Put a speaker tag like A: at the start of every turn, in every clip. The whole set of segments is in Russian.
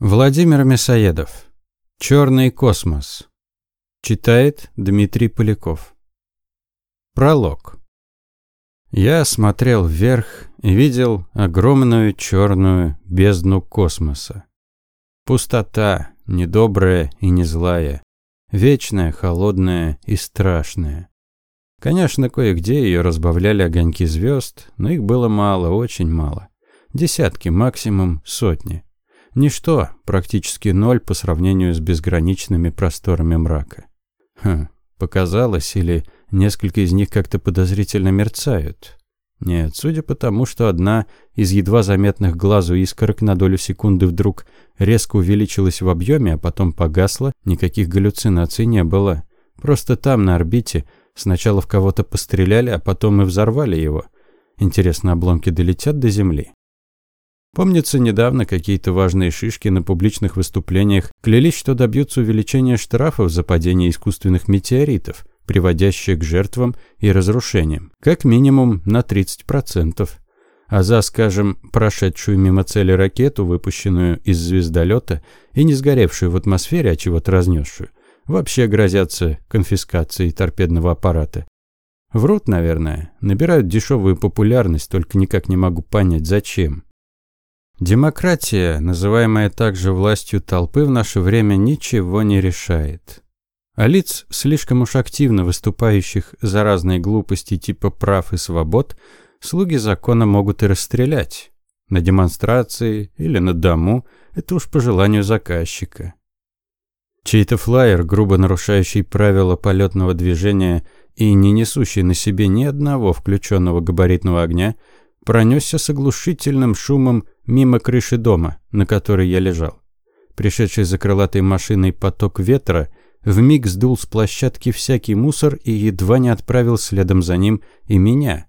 A: Владимир Мясоедов. Черный космос. Читает Дмитрий Поляков. Пролог. Я смотрел вверх и видел огромную черную бездну космоса. Пустота, недобрая и не злая, вечная, холодная и страшная. Конечно, кое-где ее разбавляли огоньки звезд, но их было мало, очень мало. Десятки, максимум сотни. Ничто, практически ноль по сравнению с безграничными просторами мрака. Хм, показалось, или несколько из них как-то подозрительно мерцают. Нет, судя по тому, что одна из едва заметных глазу искорок на долю секунды вдруг резко увеличилась в объеме, а потом погасла, никаких галлюцинаций не было. Просто там, на орбите, сначала в кого-то постреляли, а потом и взорвали его. Интересно, обломки долетят до Земли? Помнится, недавно какие-то важные шишки на публичных выступлениях клялись, что добьются увеличения штрафов за падение искусственных метеоритов, приводящих к жертвам и разрушениям, как минимум на 30%. А за, скажем, прошедшую мимо цели ракету, выпущенную из звездолета и не сгоревшую в атмосфере, а чего-то разнесшую, вообще грозятся конфискацией торпедного аппарата. Врут, наверное, набирают дешевую популярность, только никак не могу понять, зачем. Демократия, называемая также властью толпы, в наше время ничего не решает. А лиц, слишком уж активно выступающих за разные глупости типа прав и свобод, слуги закона могут и расстрелять. На демонстрации или на дому – это уж по желанию заказчика. Чей-то флайер, грубо нарушающий правила полетного движения и не несущий на себе ни одного включенного габаритного огня, пронесся с оглушительным шумом мимо крыши дома, на которой я лежал. Пришедший за крылатой машиной поток ветра вмиг сдул с площадки всякий мусор и едва не отправил следом за ним и меня.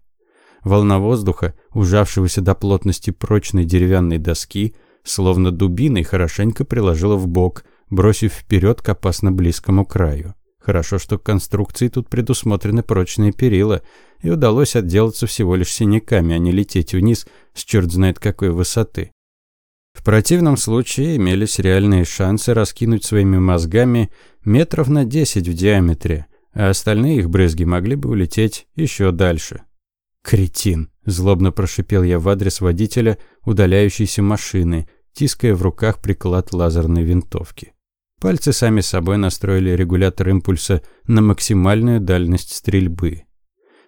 A: Волна воздуха, ужавшегося до плотности прочной деревянной доски, словно дубиной хорошенько приложила в бок, бросив вперед к опасно близкому краю. Хорошо, что к конструкции тут предусмотрены прочные перила, и удалось отделаться всего лишь синяками, а не лететь вниз с черт знает какой высоты. В противном случае имелись реальные шансы раскинуть своими мозгами метров на 10 в диаметре, а остальные их брызги могли бы улететь еще дальше. «Кретин!» – злобно прошипел я в адрес водителя удаляющейся машины, тиская в руках приклад лазерной винтовки. Пальцы сами собой настроили регулятор импульса на максимальную дальность стрельбы.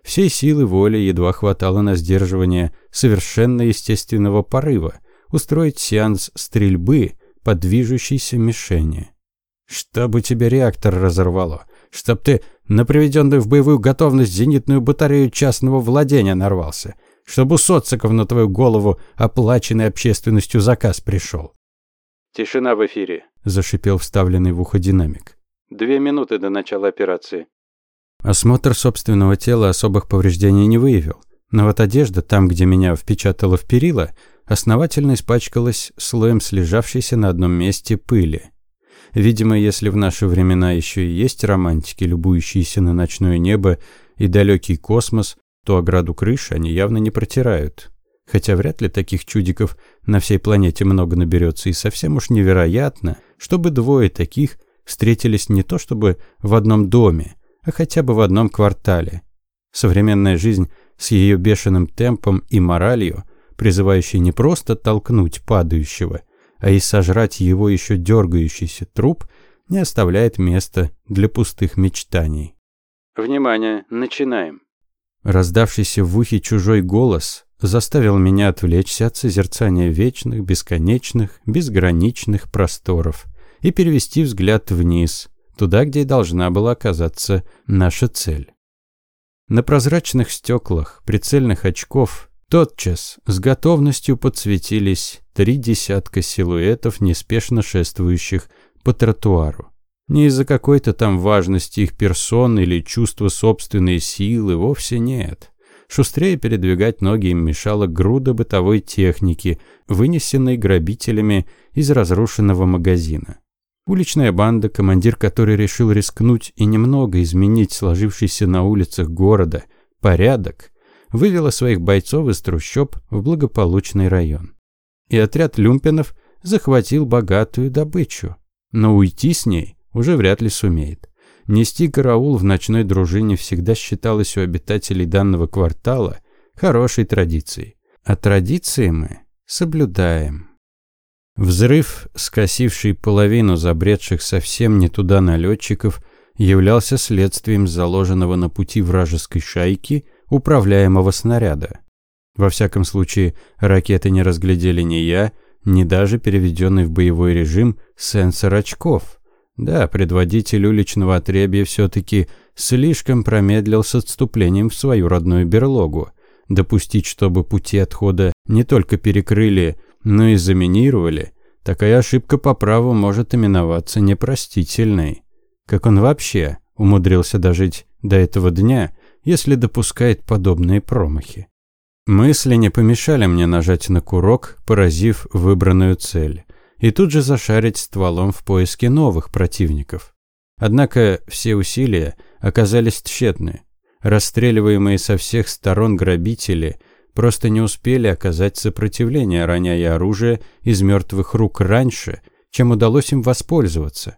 A: Всей силы воли едва хватало на сдерживание совершенно естественного порыва устроить сеанс стрельбы по движущейся мишени. Чтобы тебе реактор разорвало, чтоб ты на приведенную в боевую готовность зенитную батарею частного владения нарвался, чтобы у социков на твою голову оплаченный общественностью заказ пришел.
B: Тишина в эфире.
A: – зашипел вставленный в ухо динамик.
B: «Две минуты до начала операции».
A: Осмотр собственного тела особых повреждений не выявил. Но вот одежда, там, где меня впечатало в перила, основательно испачкалась слоем слежавшейся на одном месте пыли. Видимо, если в наши времена еще и есть романтики, любующиеся на ночное небо и далекий космос, то ограду крыши они явно не протирают. Хотя вряд ли таких чудиков на всей планете много наберется, и совсем уж невероятно, чтобы двое таких встретились не то чтобы в одном доме, а хотя бы в одном квартале. Современная жизнь с ее бешеным темпом и моралью, призывающей не просто толкнуть падающего, а и сожрать его еще дергающийся труп, не оставляет места для пустых мечтаний.
B: «Внимание, начинаем!»
A: Раздавшийся в ухе чужой голос заставил меня отвлечься от созерцания вечных, бесконечных, безграничных просторов и перевести взгляд вниз, туда, где должна была оказаться наша цель. На прозрачных стеклах прицельных очков тотчас с готовностью подсветились три десятка силуэтов, неспешно шествующих по тротуару. Не из-за какой-то там важности их персон или чувства собственной силы, вовсе нет. Шустрее передвигать ноги им мешала груда бытовой техники, вынесенной грабителями из разрушенного магазина. Уличная банда, командир которой решил рискнуть и немного изменить сложившийся на улицах города порядок, вывела своих бойцов из трущоб в благополучный район. И отряд люмпенов захватил богатую добычу. Но уйти с ней уже вряд ли сумеет. Нести караул в ночной дружине всегда считалось у обитателей данного квартала хорошей традицией. А традиции мы соблюдаем. Взрыв, скосивший половину забредших совсем не туда налетчиков, являлся следствием заложенного на пути вражеской шайки управляемого снаряда. Во всяком случае, ракеты не разглядели ни я, ни даже переведенный в боевой режим сенсор очков. Да, предводитель уличного отребья все-таки слишком промедлил с отступлением в свою родную берлогу. Допустить, чтобы пути отхода не только перекрыли, но и заминировали, такая ошибка по праву может именоваться непростительной. Как он вообще умудрился дожить до этого дня, если допускает подобные промахи? Мысли не помешали мне нажать на курок, поразив выбранную цель, и тут же зашарить стволом в поиске новых противников. Однако все усилия оказались тщетны. Расстреливаемые со всех сторон грабители просто не успели оказать сопротивление, роняя оружие из мертвых рук раньше, чем удалось им воспользоваться.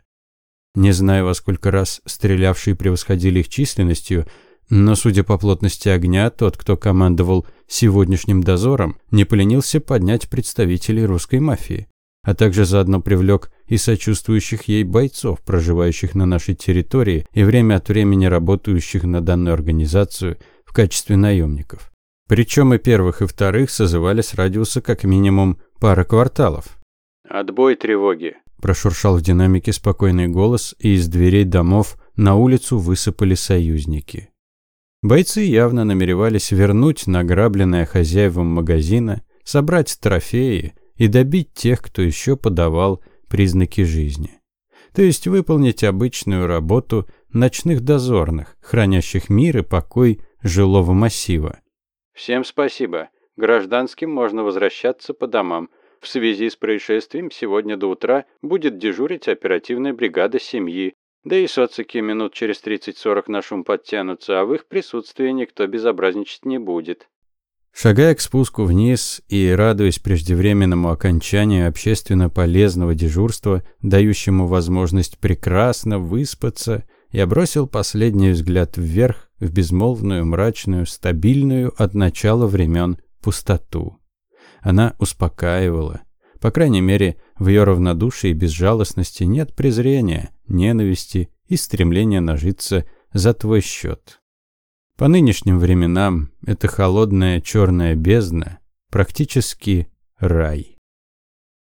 A: Не знаю, во сколько раз стрелявшие превосходили их численностью, но, судя по плотности огня, тот, кто командовал сегодняшним дозором, не поленился поднять представителей русской мафии, а также заодно привлек и сочувствующих ей бойцов, проживающих на нашей территории и время от времени работающих на данную организацию в качестве наемников. Причем и первых, и вторых созывали с радиуса как минимум пара кварталов.
B: «Отбой тревоги», –
A: прошуршал в динамике спокойный голос, и из дверей домов на улицу высыпали союзники. Бойцы явно намеревались вернуть награбленное хозяевам магазина, собрать трофеи и добить тех, кто еще подавал признаки жизни. То есть выполнить обычную работу ночных дозорных, хранящих мир и покой жилого массива.
B: «Всем спасибо. Гражданским можно возвращаться по домам. В связи с происшествием сегодня до утра будет дежурить оперативная бригада семьи. Да и социки минут через 30-40 на шум подтянутся, а в их присутствии никто безобразничать не будет.
A: Шагая к спуску вниз и радуясь преждевременному окончанию общественно полезного дежурства, дающему возможность прекрасно выспаться, я бросил последний взгляд вверх в безмолвную, мрачную, стабильную от начала времен пустоту. Она успокаивала. По крайней мере, в ее равнодушии и безжалостности нет презрения, ненависти и стремления нажиться за твой счет. По нынешним временам эта холодная черная бездна практически рай.